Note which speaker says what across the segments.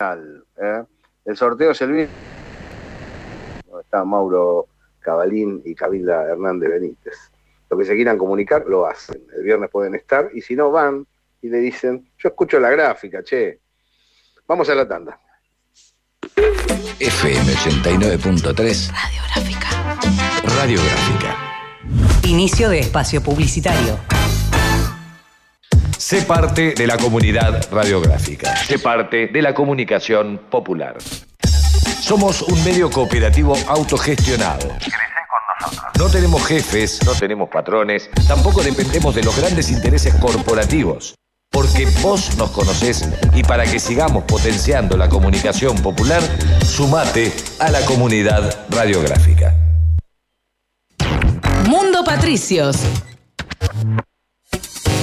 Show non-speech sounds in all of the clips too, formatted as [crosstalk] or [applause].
Speaker 1: ¿eh? El sorteo es el mismo. Está Mauro Cabalín y Camila Hernández Benítez. Lo que se quieran comunicar, lo hacen. El viernes pueden estar y si no van y le dicen, yo escucho la gráfica, che. Vamos a la tanda.
Speaker 2: FM 89.3
Speaker 3: Radiográfica.
Speaker 2: Radiográfica.
Speaker 3: Inicio de espacio publicitario.
Speaker 2: Sé parte de la comunidad radiográfica. Sé parte de la comunicación popular. Somos un medio cooperativo autogestionado. No tenemos jefes, no tenemos patrones, tampoco dependemos de los grandes intereses corporativos. Porque vos nos conocés y para que sigamos potenciando la comunicación popular, sumate a la comunidad radiográfica.
Speaker 3: Mundo Patricios.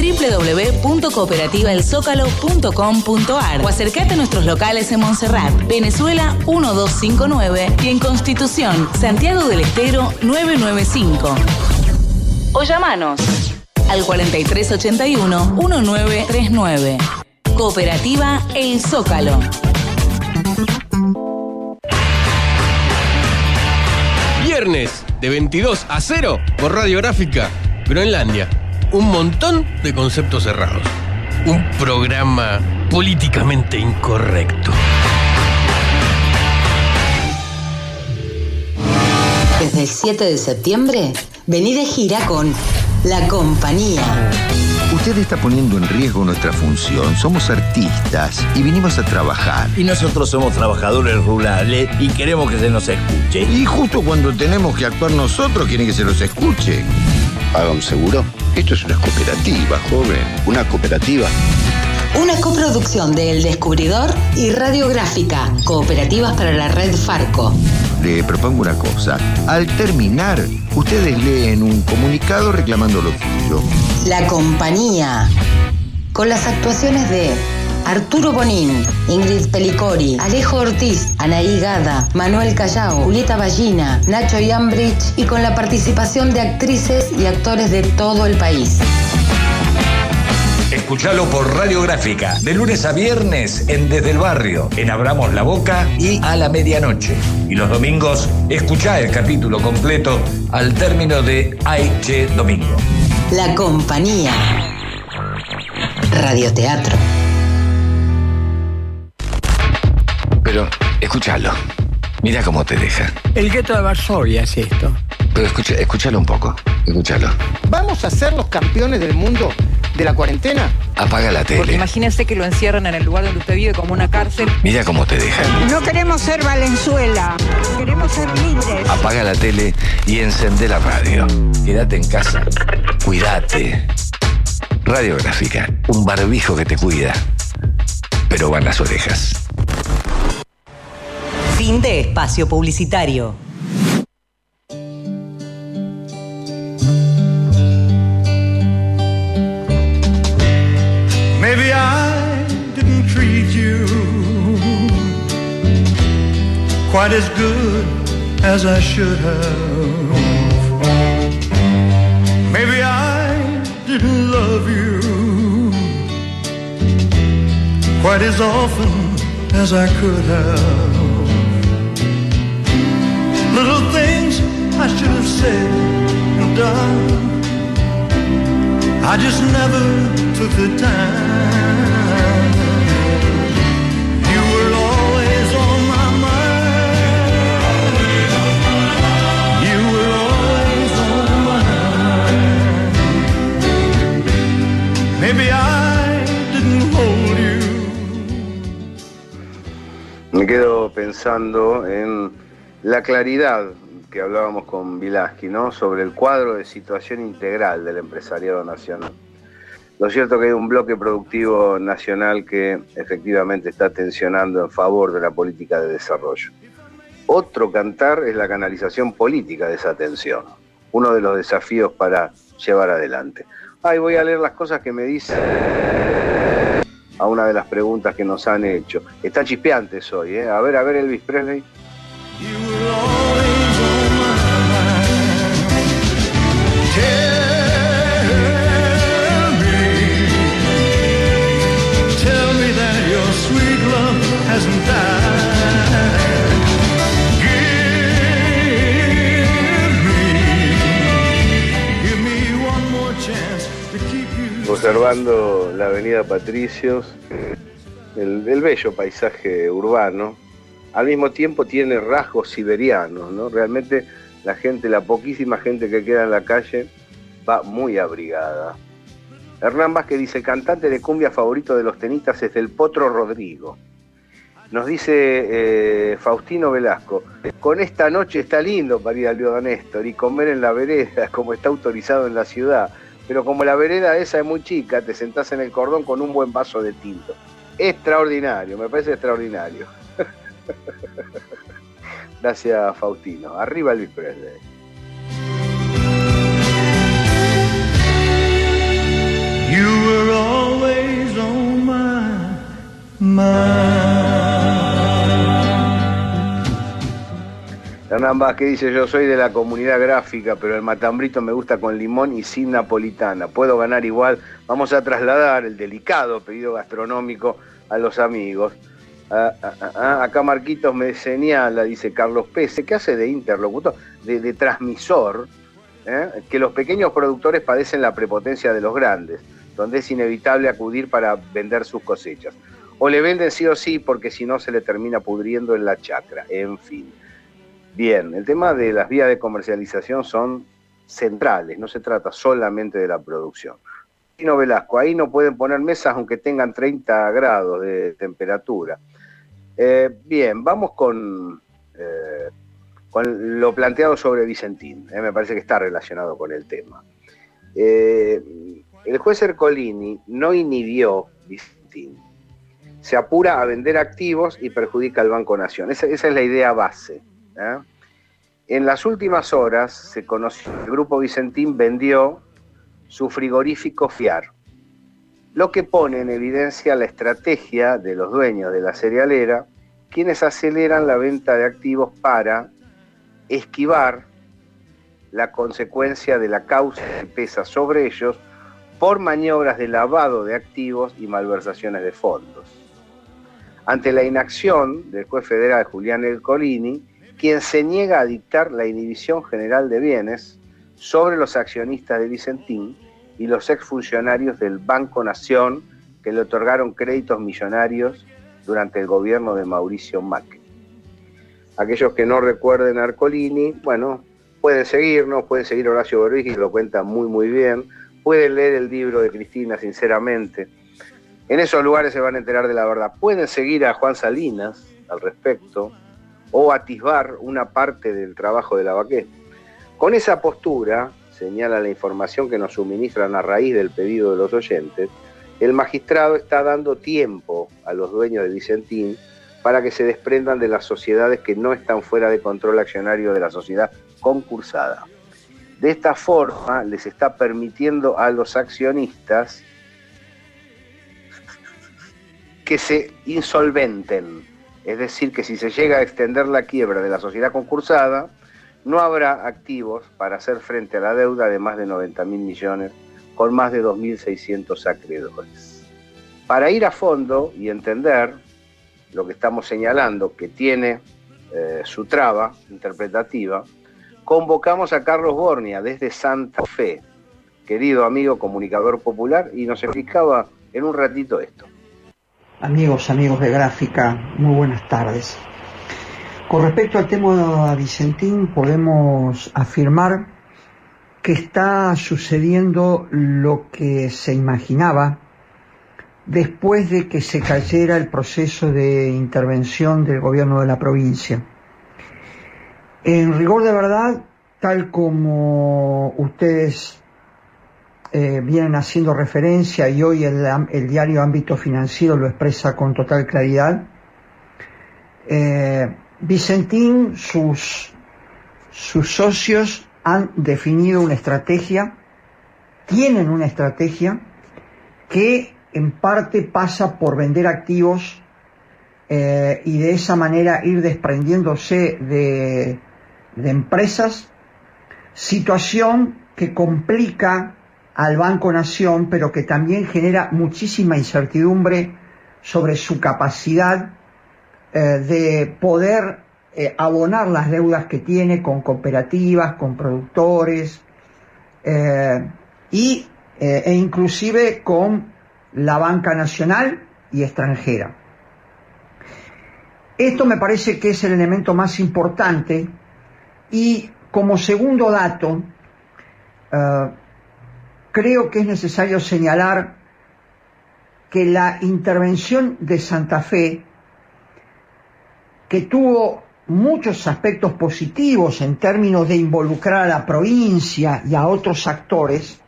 Speaker 3: www.cooperativaelzócalo.com.ar o acercate a nuestros locales en Montserrat, Venezuela 1259 y en Constitución, Santiago del Estero 995. O llamanos al 4381-1939. Cooperativa El Zócalo.
Speaker 4: Viernes de 22 a 0 por Radiográfica Groenlandia. Un montón de conceptos cerrados. Un programa políticamente incorrecto.
Speaker 5: Desde el 7 de septiembre, vení de gira con
Speaker 6: La compañía.
Speaker 5: Usted está poniendo en riesgo nuestra función. Somos artistas y vinimos a trabajar.
Speaker 7: Y nosotros somos trabajadores rurales y queremos que se nos escuche.
Speaker 5: Y justo cuando tenemos que actuar nosotros, quieren que se nos escuche.
Speaker 1: ¿Paga un seguro?
Speaker 5: Esto es una cooperativa, joven.
Speaker 1: ¿Una cooperativa?
Speaker 6: Una coproducción de El Descubridor y Radiográfica, cooperativas para la red Farco.
Speaker 5: Le propongo una cosa. Al terminar, ustedes leen un comunicado reclamando lo suyo.
Speaker 6: La compañía. Con las actuaciones de Arturo Bonín, Ingrid Pelicori, Alejo Ortiz, Anaí Gada, Manuel Callao, Julieta Ballina, Nacho Yambridge y con la participación de actrices y actores de todo el país.
Speaker 2: Escuchalo por Radiográfica, de lunes a viernes en Desde el Barrio, en Abramos la Boca y a la medianoche. Y los domingos, escuchá el capítulo completo al término de Aiche Domingo.
Speaker 6: La compañía. Radioteatro.
Speaker 2: Pero escúchalo. Mira cómo te deja.
Speaker 8: El gueto de Varsovia es esto.
Speaker 2: Pero escucha, escúchalo un poco. Escúchalo.
Speaker 8: ¿Vamos a ser los campeones del mundo de la cuarentena?
Speaker 2: Apaga la
Speaker 9: Porque
Speaker 2: tele.
Speaker 9: imagínese que lo encierran en el lugar donde usted vive como una cárcel.
Speaker 2: Mira cómo te deja.
Speaker 10: No queremos ser Valenzuela, queremos ser libres.
Speaker 2: Apaga la tele y encende la radio. Quédate en casa. Cuídate. Radiográfica. Un barbijo que te cuida. Pero van las orejas.
Speaker 3: Fin de espacio publicitario.
Speaker 11: Maybe I didn't treat you quite as good as I should have. Maybe I didn't love you quite as often as I could have. Said and done. I just never took the time. You were always on my mind. You were always on my mind. Maybe I didn't hold you.
Speaker 1: Me quedo pensando en la claridad que hablábamos con Vilasqui, ¿no? Sobre el cuadro de situación integral del empresariado nacional. Lo cierto que hay un bloque productivo nacional que efectivamente está tensionando en favor de la política de desarrollo. Otro cantar es la canalización política de esa tensión, uno de los desafíos para llevar adelante. Ay, voy a leer las cosas que me dice a una de las preguntas que nos han hecho. Está chispeante hoy, ¿eh? A ver, a ver, Elvis Presley. Observando la avenida Patricios, el, el bello paisaje urbano, al mismo tiempo tiene rasgos siberianos, ¿no? Realmente la gente, la poquísima gente que queda en la calle, va muy abrigada. Hernán Vázquez dice, cantante de cumbia favorito de los tenistas es del Potro Rodrigo. Nos dice eh, Faustino Velasco, con esta noche está lindo para ir al y comer en la vereda como está autorizado en la ciudad, pero como la vereda esa es muy chica, te sentás en el cordón con un buen vaso de tinto. Extraordinario, me parece extraordinario. [laughs] Gracias Faustino. Arriba Luis Presley. Hernán Vázquez dice, yo soy de la comunidad gráfica, pero el matambrito me gusta con limón y sin napolitana. Puedo ganar igual. Vamos a trasladar el delicado pedido gastronómico a los amigos. Ah, ah, ah, acá Marquitos me señala, dice Carlos Pese, que hace de interlocutor, de, de transmisor, ¿eh? que los pequeños productores padecen la prepotencia de los grandes, donde es inevitable acudir para vender sus cosechas. O le venden sí o sí, porque si no se le termina pudriendo en la chacra. En fin. Bien, el tema de las vías de comercialización son centrales, no se trata solamente de la producción. Tino Velasco, ahí no pueden poner mesas aunque tengan 30 grados de temperatura. Eh, bien, vamos con, eh, con lo planteado sobre Vicentín, eh, me parece que está relacionado con el tema. el juez Ercolini no inhibió Vicentín, se apura a vender activos y perjudica al Banco Nación. Esa es la idea base. En las últimas horas se conoció que el Grupo Vicentín vendió su frigorífico FIAR, lo que pone en evidencia la estrategia de los dueños de la cerealera, quienes aceleran la venta de activos para esquivar la consecuencia de la causa que pesa sobre ellos por maniobras de lavado de activos y malversaciones de fondos. Ante la inacción del juez federal Julián El Colini, quien se niega a dictar la inhibición general de bienes sobre los accionistas de Vicentín y los exfuncionarios del Banco Nación que le otorgaron créditos millonarios durante el gobierno de Mauricio Macri. Aquellos que no recuerden a Arcolini, bueno, pueden seguirnos, pueden seguir Horacio que lo cuenta muy, muy bien, pueden leer el libro de Cristina, sinceramente. En esos lugares se van a enterar de la verdad. Pueden seguir a Juan Salinas al respecto, o atisbar una parte del trabajo de la Baquet. Con esa postura, señala la información que nos suministran a raíz del pedido de los oyentes, el magistrado está dando tiempo a los dueños de Vicentín para que se desprendan de las sociedades que no están fuera de control accionario de la sociedad concursada. De esta forma les está permitiendo a los accionistas que se insolventen, es decir, que si se llega a extender la quiebra de la sociedad concursada, no habrá activos para hacer frente a la deuda de más de 90 mil millones con más de 2.600 acreedores. Para ir a fondo y entender lo que estamos señalando, que tiene eh, su traba interpretativa, convocamos a Carlos Bornia desde Santa Fe, querido amigo comunicador popular, y nos explicaba en un ratito esto.
Speaker 12: Amigos, amigos de Gráfica, muy buenas tardes. Con respecto al tema de Vicentín, podemos afirmar que está sucediendo lo que se imaginaba después de que se cayera el proceso de intervención del gobierno de la provincia. En rigor de verdad, tal como ustedes eh, vienen haciendo referencia y hoy el, diario Ámbito Financiero lo expresa con total claridad. Eh, Vicentín, sus, sus socios han definido una estrategia, tienen una estrategia que en parte pasa por vender activos eh, y de esa manera ir desprendiéndose de, de empresas, situación que complica al Banco Nación, pero que también genera muchísima incertidumbre sobre su capacidad eh, de poder eh, abonar las deudas que tiene con cooperativas, con productores eh, y, e inclusive con la banca nacional y extranjera. Esto me parece que es el elemento más importante y como segundo dato, creo que es necesario señalar que la intervención de Santa Fe, que tuvo muchos aspectos positivos en términos de involucrar a la provincia y a otros actores,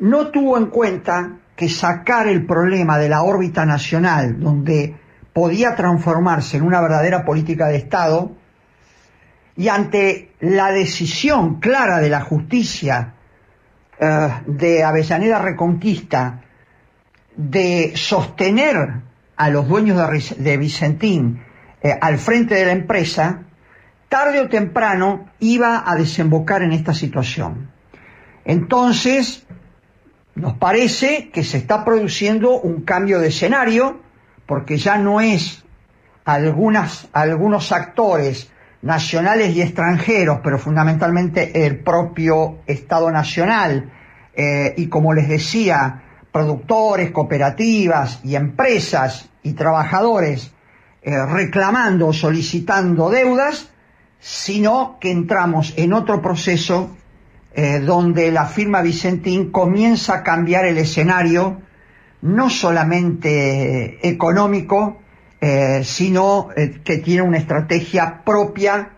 Speaker 12: no tuvo en cuenta que sacar el problema de la órbita nacional, donde podía transformarse en una verdadera política de Estado, y ante la decisión clara de la justicia eh, de Avellaneda Reconquista de sostener a los dueños de, Vicentín eh, al frente de la empresa, tarde o temprano iba a desembocar en esta situación. Entonces, nos parece que se está produciendo un cambio de escenario, porque ya no es algunas, algunos actores nacionales y extranjeros, pero fundamentalmente el propio Estado Nacional, eh, y como les decía, productores, cooperativas y empresas y trabajadores eh, reclamando, solicitando deudas, sino que entramos en otro proceso eh, donde la firma Vicentín comienza a cambiar el escenario, no solamente económico, eh, sino eh, que tiene una estrategia propia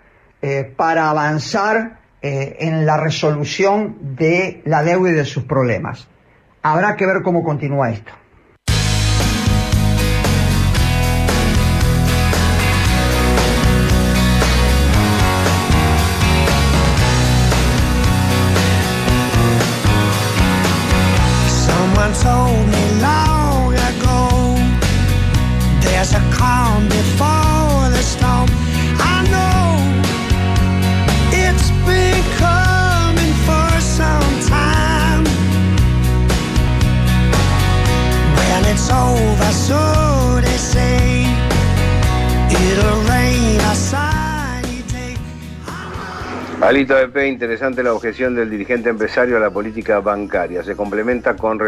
Speaker 12: para avanzar en la resolución de la deuda y de sus problemas. Habrá que ver cómo continúa esto.
Speaker 1: Alito de P, interesante la objeción del dirigente empresario a la política bancaria. Se complementa con